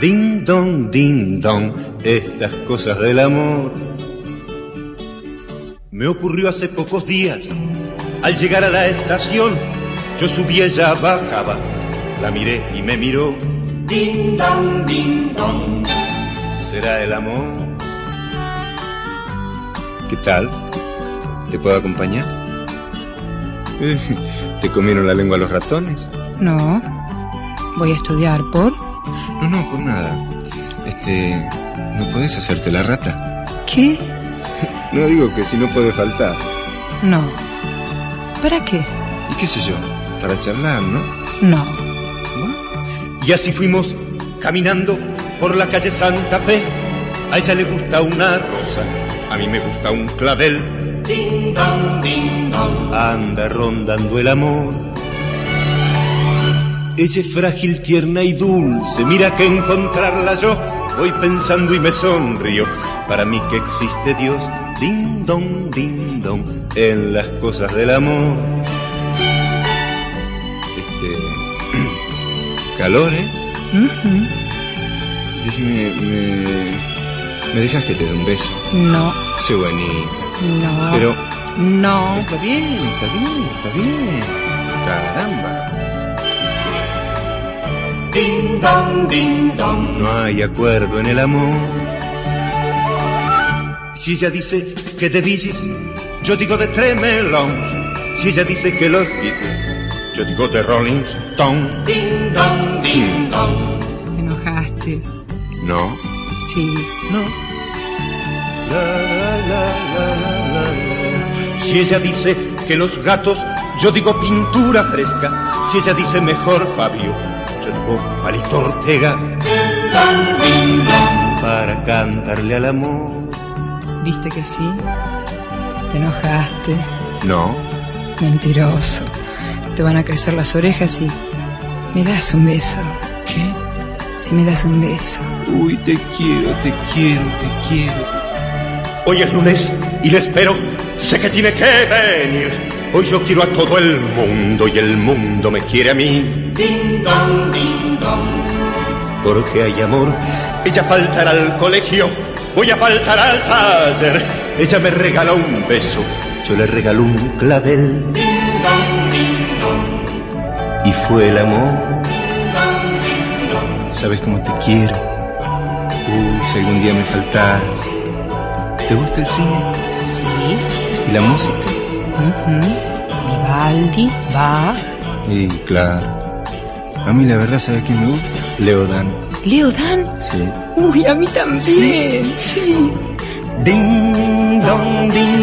Ding dong, ding dong, estas cosas del amor. Me ocurrió hace pocos días, al llegar a la estación, yo subí, ella bajaba, la miré y me miró. Ding dong, ding dong. ¿Será el amor? ¿Qué tal? ¿Te puedo acompañar? ¿Te comieron la lengua los ratones? No. Voy a estudiar por... No, no, por nada. Este, ¿no puedes hacerte la rata? ¿Qué? No digo que si no puede faltar. No. ¿Para qué? ¿Y qué sé yo? Para charlar, ¿no? No. Y así fuimos caminando por la calle Santa Fe. A ella le gusta una rosa, a mí me gusta un clavel. Dong. Anda rondando el amor. Ella es frágil, tierna y dulce. Mira que encontrarla yo voy pensando y me sonrío. Para mí que existe Dios, ding dong, en las cosas del amor. Este. calor, ¿eh? Decime, me. ¿Me dejas que te dé un beso? No. Sé bonita. No. Pero. No. Está bien, está bien, está bien. Caramba. Ding dong, ding dong. No hay acuerdo en el amor. Si ella dice que de Bee Gees, yo digo de Tremelons. Si ella dice que los Beatles, yo digo de Rolling Stone. Ding dong, ding dong. Te enojaste. No, Sí. no. La, la, la, la, la, la. Si ella dice que los gatos, yo digo pintura fresca. Si ella dice mejor Fabio, yo digo Palito Ortega. Para cantarle al amor. ¿Viste que sí? Te enojaste. No, Mentiroso. Te van a crecer las orejas y... ¿Me das un beso? ¿qué? Si me das un beso. Uy, te quiero, te quiero, te quiero. Hoy es lunes y le espero. Sé que tiene que venir. Hoy yo quiero a todo el mundo y el mundo me quiere a mí. Ding dong, ding dong. Porque hay amor. Ella faltará al colegio. Voy a faltar al taller. Ella me regala un beso. Yo le regalo un clavel. Y fue el amor. ¿Sabes cómo te quiero? Uy, si algún día me faltaras. ¿Te gusta el cine? Sí. ¿Y la música? Ujú. Vivaldi, Bach, Y claro. A mí la verdad, ¿sabes quién me gusta? Leodan. Leo Dan. Sí. Uy, a mí también. Sí. Ding dong, ding dong, ding